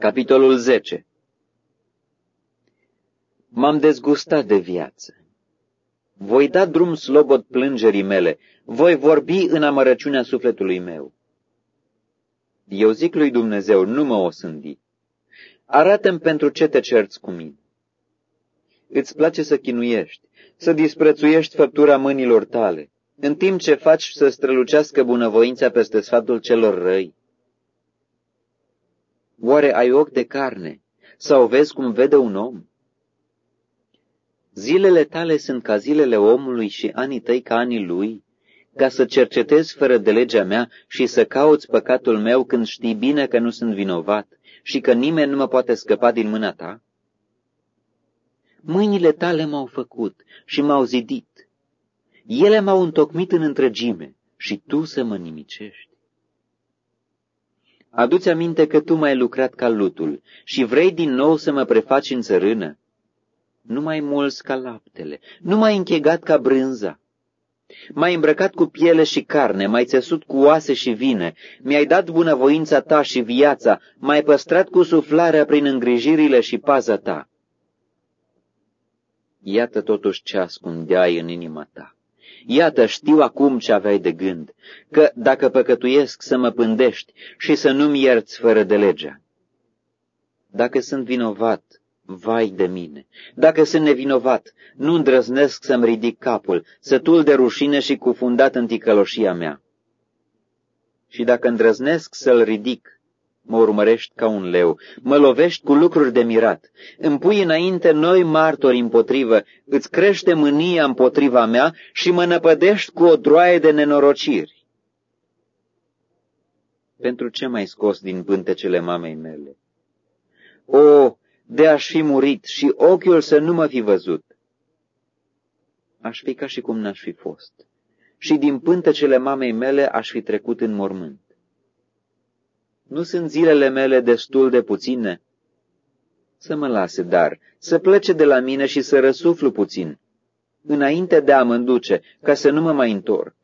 Capitolul 10 M-am dezgustat de viață. Voi da drum slobod plângerii mele, voi vorbi în amărăciunea sufletului meu. Eu zic lui Dumnezeu, nu mă osândi. Arată-mi pentru ce te cerți cu mine. Îți place să chinuiești, să disprețuiești făptura mâinilor tale, în timp ce faci să strălucească bunăvoința peste sfatul celor răi. Oare ai ochi de carne sau vezi cum vede un om? Zilele tale sunt ca zilele omului și anii tăi ca anii lui, ca să cercetezi fără de legea mea și să cauți păcatul meu când știi bine că nu sunt vinovat și că nimeni nu mă poate scăpa din mâna ta? Mâinile tale m-au făcut și m-au zidit. Ele m-au întocmit în întregime și tu să mă nimicești. Aduți aminte că tu m-ai lucrat ca lutul și vrei din nou să mă prefaci în țărână? Nu mai mulți ca laptele, nu mai închegat ca brânza. M-ai îmbrăcat cu piele și carne, m-ai țesut cu oase și vine, mi-ai dat bunăvoința ta și viața, m-ai păstrat cu suflarea prin îngrijirile și paza ta. Iată totuși ce ascundeai în inima ta. Iată, știu acum ce aveai de gând, că dacă păcătuiesc să mă pândești și să nu-mi ierți fără de legea. Dacă sunt vinovat, vai de mine! Dacă sunt nevinovat, nu îndrăznesc să-mi ridic capul, sătul de rușine și cufundat în ticăloșia mea. Și dacă îndrăznesc să-l ridic, mă urmărești ca un leu, mă lovești cu lucruri de mirat, îmi pui înainte noi martori împotrivă, îți crește mânia împotriva mea și mă năpădești cu o droaie de nenorociri. Pentru ce mai scos din pântecele mamei mele? O, de aș fi murit și ochiul să nu mă fi văzut! Aș fi ca și cum n-aș fi fost, și din pântecele mamei mele aș fi trecut în mormânt. Nu sunt zilele mele destul de puține? Să mă lase, dar, să plece de la mine și să răsuflu puțin, înainte de a mă înduce, ca să nu mă mai întorc.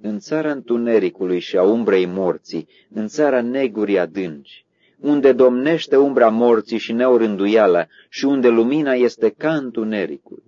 În țara întunericului și a umbrei morții, în țara negurii adânci, unde domnește umbra morții și neorânduiala și unde lumina este ca întunericul.